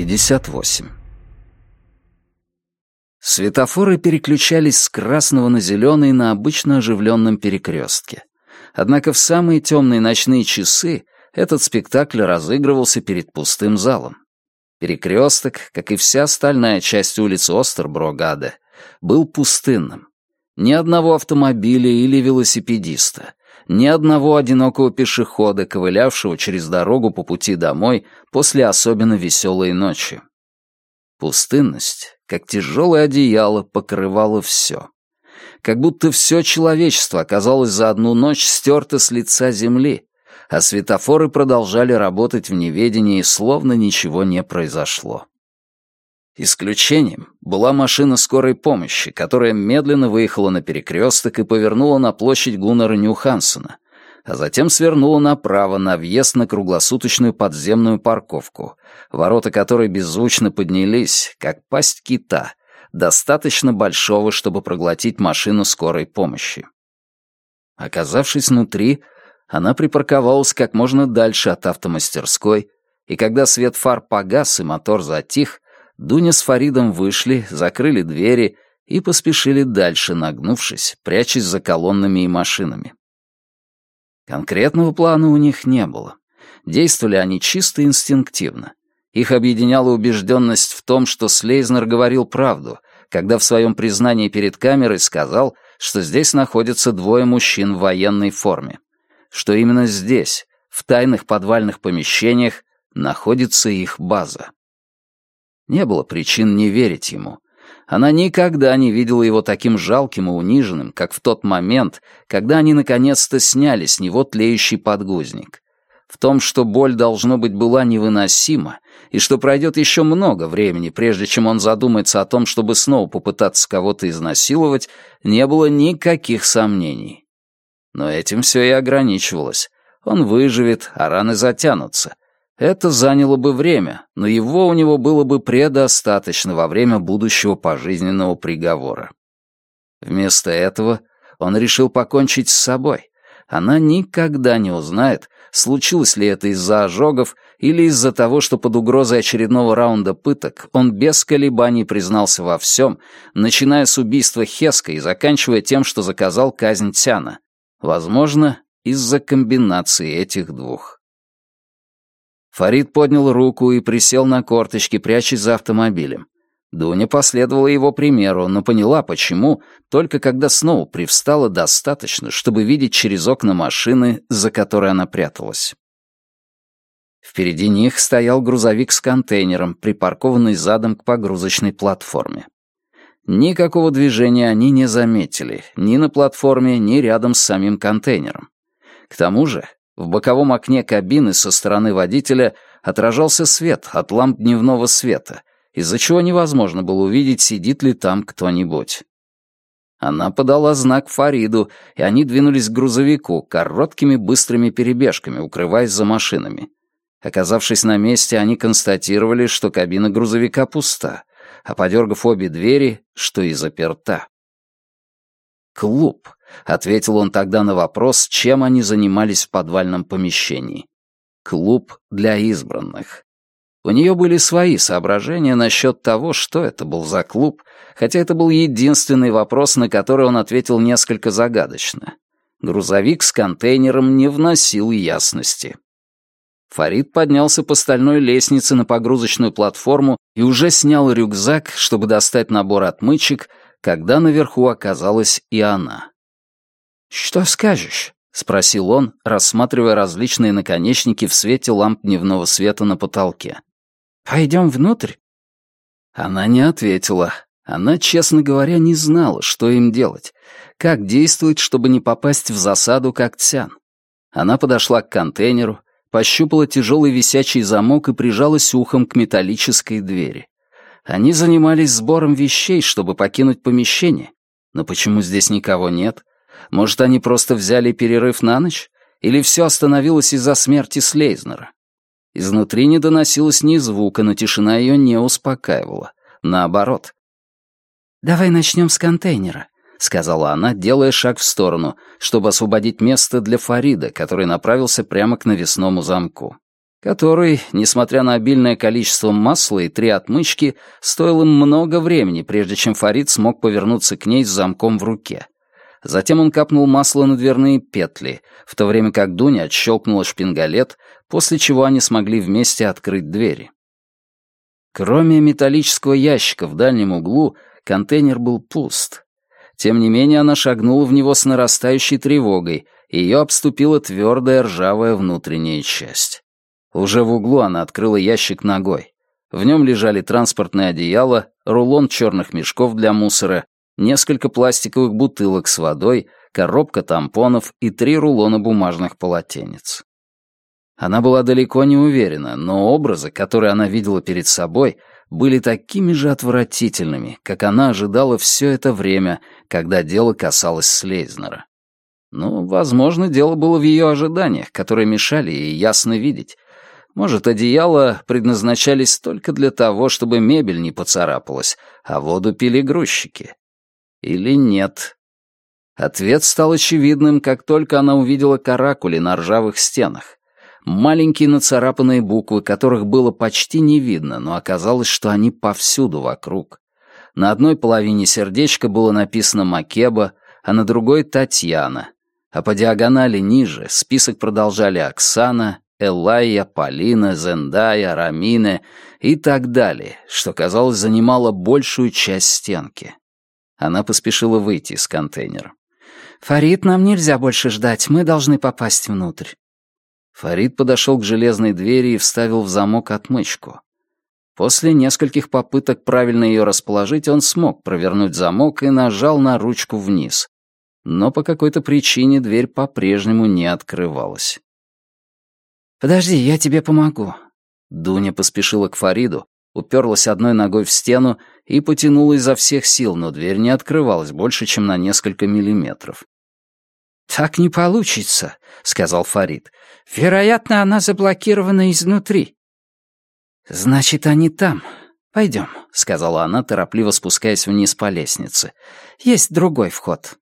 58. Светофоры переключались с красного на зеленый на обычно оживленном перекрестке. Однако в самые темные ночные часы этот спектакль разыгрывался перед пустым залом. Перекресток, как и вся остальная часть улицы Остерброгаде, был пустынным. Ни одного автомобиля или велосипедиста, ни одного одинокого пешехода, ковылявшего через дорогу по пути домой после особенно веселой ночи. Пустынность, как тяжелое одеяло, покрывала все. Как будто все человечество оказалось за одну ночь стерто с лица земли, а светофоры продолжали работать в неведении, словно ничего не произошло. Исключением была машина скорой помощи, которая медленно выехала на перекресток и повернула на площадь Гуннера Ньюхансена, а затем свернула направо на въезд на круглосуточную подземную парковку, ворота которой беззвучно поднялись, как пасть кита, достаточно большого, чтобы проглотить машину скорой помощи. Оказавшись внутри, она припарковалась как можно дальше от автомастерской, и когда свет фар погас и мотор затих, Дуня с Фаридом вышли, закрыли двери и поспешили дальше, нагнувшись, прячась за колоннами и машинами. Конкретного плана у них не было. Действовали они чисто инстинктивно. Их объединяла убежденность в том, что Слейзнер говорил правду, когда в своем признании перед камерой сказал, что здесь находятся двое мужчин в военной форме. Что именно здесь, в тайных подвальных помещениях, находится их база. Не было причин не верить ему. Она никогда не видела его таким жалким и униженным, как в тот момент, когда они наконец-то сняли с него тлеющий подгузник. В том, что боль, должно быть, была невыносима, и что пройдет еще много времени, прежде чем он задумается о том, чтобы снова попытаться кого-то изнасиловать, не было никаких сомнений. Но этим все и ограничивалось. Он выживет, а раны затянутся, это заняло бы время, но его у него было бы предостаточно во время будущего пожизненного приговора. Вместо этого он решил покончить с собой. Она никогда не узнает, случилось ли это из-за ожогов или из-за того, что под угрозой очередного раунда пыток он без колебаний признался во всем, начиная с убийства Хеска и заканчивая тем, что заказал казнь Тяна. Возможно, из-за комбинации этих двух. Фарид поднял руку и присел на корточки, прячась за автомобилем. Дуня последовала его примеру, но поняла, почему, только когда снова привстала достаточно, чтобы видеть через окна машины, за которой она пряталась. Впереди них стоял грузовик с контейнером, припаркованный задом к погрузочной платформе. Никакого движения они не заметили, ни на платформе, ни рядом с самим контейнером. К тому же в боковом окне кабины со стороны водителя отражался свет от ламп дневного света, из-за чего невозможно было увидеть, сидит ли там кто-нибудь. Она подала знак Фариду, и они двинулись к грузовику короткими быстрыми перебежками, укрываясь за машинами. Оказавшись на месте, они констатировали, что кабина грузовика пуста, а подергав обе двери, что и заперта. «Клуб», — ответил он тогда на вопрос, чем они занимались в подвальном помещении. «Клуб для избранных». У нее были свои соображения насчет того, что это был за клуб, хотя это был единственный вопрос, на который он ответил несколько загадочно. Грузовик с контейнером не вносил ясности. Фарид поднялся по стальной лестнице на погрузочную платформу и уже снял рюкзак, чтобы достать набор отмычек, когда наверху оказалась и она. «Что скажешь?» — спросил он, рассматривая различные наконечники в свете ламп дневного света на потолке. «Пойдем внутрь?» Она не ответила. Она, честно говоря, не знала, что им делать, как действовать, чтобы не попасть в засаду, как Цян. Она подошла к контейнеру, пощупала тяжелый висячий замок и прижалась ухом к металлической двери. Они занимались сбором вещей, чтобы покинуть помещение. Но почему здесь никого нет? Может, они просто взяли перерыв на ночь? Или все остановилось из-за смерти Слейзнера? Изнутри не доносилось ни звука, но тишина ее не успокаивала. Наоборот. «Давай начнем с контейнера», — сказала она, делая шаг в сторону, чтобы освободить место для Фарида, который направился прямо к навесному замку. который, несмотря на обильное количество масла и три отмычки, стоил им много времени, прежде чем Фарид смог повернуться к ней с замком в руке. Затем он капнул масло на дверные петли, в то время как Дуня отщелкнула шпингалет, после чего они смогли вместе открыть двери. Кроме металлического ящика в дальнем углу, контейнер был пуст. Тем не менее, она шагнула в него с нарастающей тревогой, и ее обступила твердая ржавая внутренняя часть. Уже в углу она открыла ящик ногой. В нем лежали транспортное одеяло, рулон черных мешков для мусора, несколько пластиковых бутылок с водой, коробка тампонов и три рулона бумажных полотенец. Она была далеко не уверена, но образы, которые она видела перед собой, были такими же отвратительными, как она ожидала все это время, когда дело касалось Слейзнера. Ну, возможно, дело было в ее ожиданиях, которые мешали ей ясно видеть. Может, одеяла предназначались только для того, чтобы мебель не поцарапалась, а воду пили грузчики. Или нет? Ответ стал очевидным, как только она увидела каракули на ржавых стенах. Маленькие нацарапанные буквы, которых было почти не видно, но оказалось, что они повсюду вокруг. На одной половине сердечка было написано «Макеба», а на другой — «Татьяна». А по диагонали ниже список продолжали Оксана, Элайя, Полина, Зендая, Рамине и так далее, что, казалось, занимало большую часть стенки. Она поспешила выйти из контейнера. «Фарид, нам нельзя больше ждать, мы должны попасть внутрь». Фарид подошел к железной двери и вставил в замок отмычку. После нескольких попыток правильно ее расположить, он смог провернуть замок и нажал на ручку вниз. Но по какой-то причине дверь по-прежнему не открывалась. «Подожди, я тебе помогу». Дуня поспешила к Фариду, уперлась одной ногой в стену и потянула изо всех сил, но дверь не открывалась больше, чем на несколько миллиметров. «Так не получится», — сказал Фарид. «Вероятно, она заблокирована изнутри». «Значит, они там. Пойдем», — сказала она, торопливо спускаясь вниз по лестнице. «Есть другой вход».